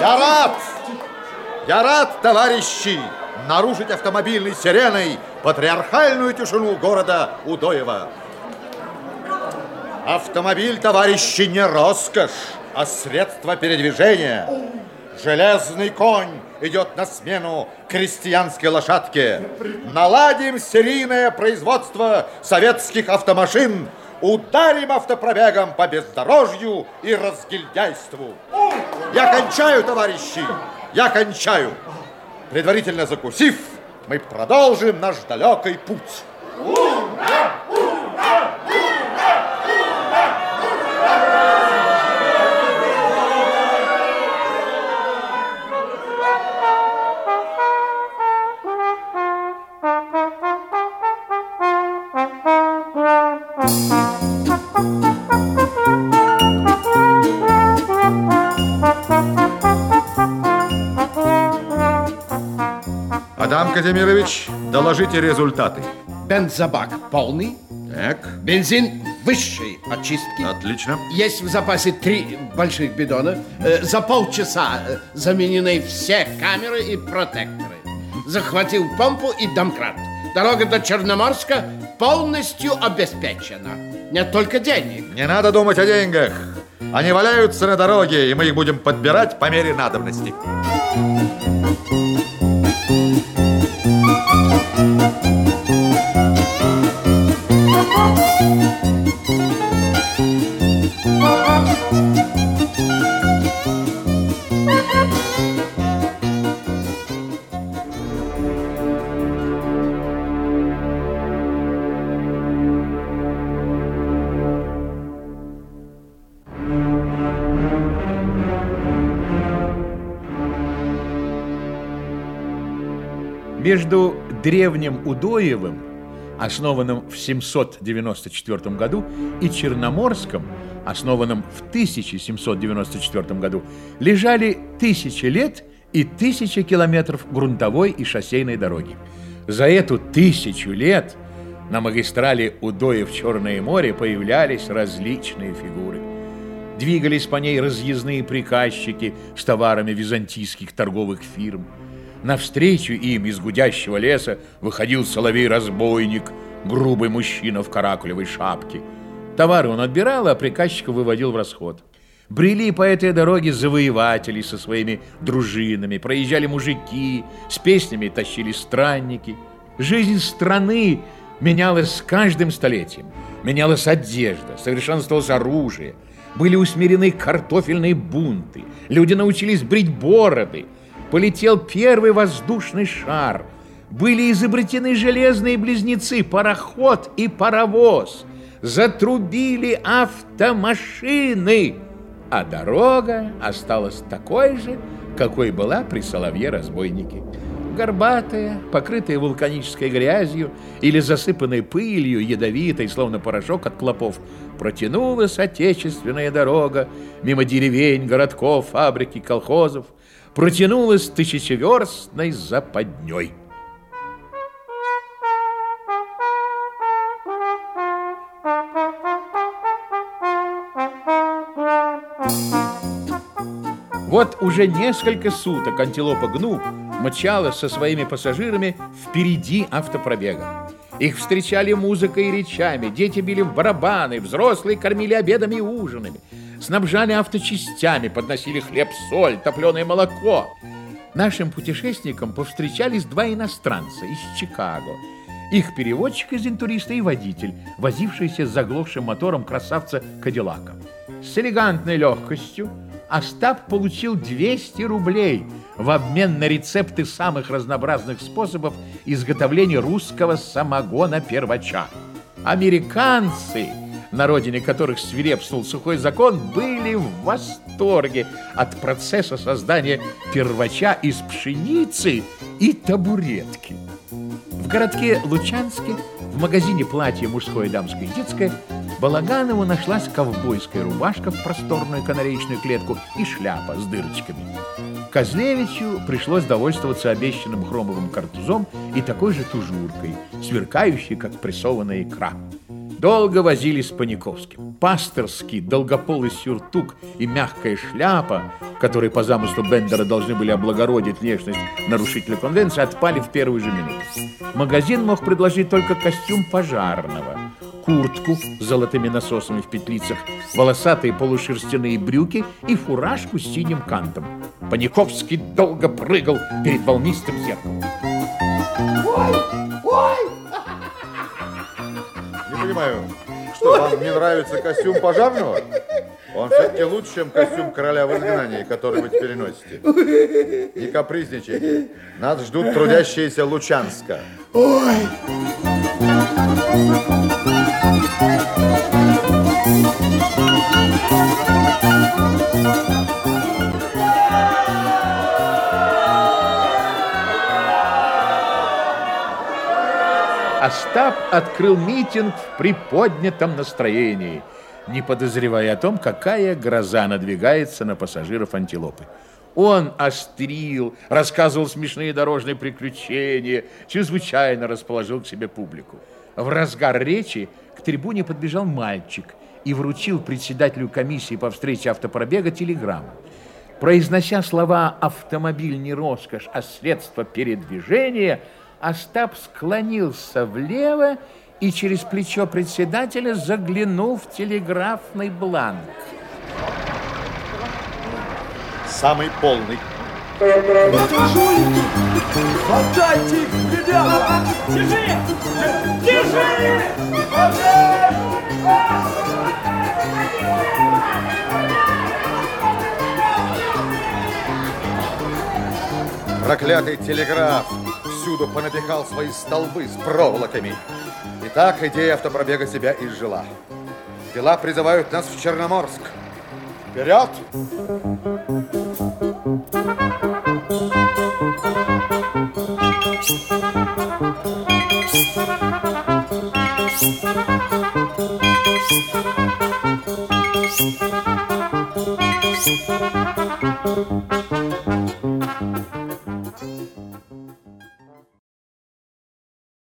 рад! Я рад, товарищи, нарушить автомобильной сиреной патриархальную тишину города Удоева. Автомобиль, товарищи, не роскошь, а средство передвижения. Железный конь идет на смену крестьянской лошадке. Наладим серийное производство советских автомашин. Ударим автопробегом по бездорожью и разгильдяйству. Я кончаю, товарищи, я кончаю. Предварительно закусив, мы продолжим наш далекий путь. Ура! Адам Казимирович, доложите результаты. Бензобак полный. Так. Бензин высшей очистки. Отлично. Есть в запасе три больших бидона. Э, за полчаса э, заменены все камеры и протекторы. Захватил помпу и домкрат. Дорога до Черноморска полностью обеспечена. Нет только денег. Не надо думать о деньгах. Они валяются на дороге, и мы их будем подбирать по мере надобности. Thank you. Между древним Удоевым, основанным в 794 году, и Черноморском, основанным в 1794 году, лежали тысячи лет и тысячи километров грунтовой и шоссейной дороги. За эту тысячу лет на магистрали Удоев-Черное море появлялись различные фигуры. Двигались по ней разъездные приказчики с товарами византийских торговых фирм – Навстречу им из гудящего леса выходил соловей-разбойник, грубый мужчина в каракулевой шапке. Товары он отбирал, а приказчика выводил в расход. Брели по этой дороге завоеватели со своими дружинами, проезжали мужики, с песнями тащили странники. Жизнь страны менялась с каждым столетием. Менялась одежда, совершенствовалось оружие. Были усмирены картофельные бунты. Люди научились брить бороды – полетел первый воздушный шар. Были изобретены железные близнецы, пароход и паровоз. Затрубили автомашины, а дорога осталась такой же, какой была при Соловье-разбойнике. Горбатая, покрытая вулканической грязью или засыпанной пылью, ядовитой, словно порошок от клопов, протянулась отечественная дорога мимо деревень, городков, фабрик и колхозов, протянулась тысячеверстной западней. Вот уже несколько суток антилопа Гну мчалась со своими пассажирами впереди автопробега. Их встречали музыкой и речами, дети били в барабаны, взрослые кормили обедами и ужинами снабжали авточастями, подносили хлеб-соль, топленое молоко. Нашим путешественникам повстречались два иностранца из Чикаго. Их переводчик из интуриста и водитель, возившийся с заглохшим мотором красавца Кадиллака. С элегантной легкостью Остап получил 200 рублей в обмен на рецепты самых разнообразных способов изготовления русского самогона-первача. Американцы на родине которых свирепствовал сухой закон, были в восторге от процесса создания первача из пшеницы и табуретки. В городке Лучанске, в магазине платья мужское, дамское и детское, Балаганову нашлась ковбойская рубашка в просторную канареечную клетку и шляпа с дырочками. Козлевичу пришлось довольствоваться обещанным хромовым картузом и такой же тужуркой, сверкающей, как прессованная икра. Долго возились с Паниковским. Пасторский долгополый сюртук и мягкая шляпа, которые по замыслу Бендера должны были облагородить внешность нарушителя конвенции, отпали в первую же минуту. Магазин мог предложить только костюм пожарного, куртку с золотыми насосами в петлицах, волосатые полушерстяные брюки и фуражку с синим кантом. Паниковский долго прыгал перед волнистым зеркалом. Ой, ой! Понимаю, что вам не нравится костюм пожарного? Он все-таки лучше, чем костюм короля в изгнании, который вы теперь носите. Не капризничайте. Нас ждут трудящиеся Лучанска. Ой! Остап открыл митинг в приподнятом настроении, не подозревая о том, какая гроза надвигается на пассажиров антилопы. Он острил, рассказывал смешные дорожные приключения, чрезвычайно расположил к себе публику. В разгар речи к трибуне подбежал мальчик и вручил председателю комиссии по встрече автопробега телеграмму. Произнося слова «автомобиль не роскошь, а средство передвижения», Остап склонился влево и через плечо председателя заглянул в телеграфный бланк. Самый полный. Хватайте их, ребята! Держи! Держи! Проклятый телеграф всюду понапихал свои столбы с проволоками. И так идея автопробега себя изжила. Дела призывают нас в Черноморск. Вперед!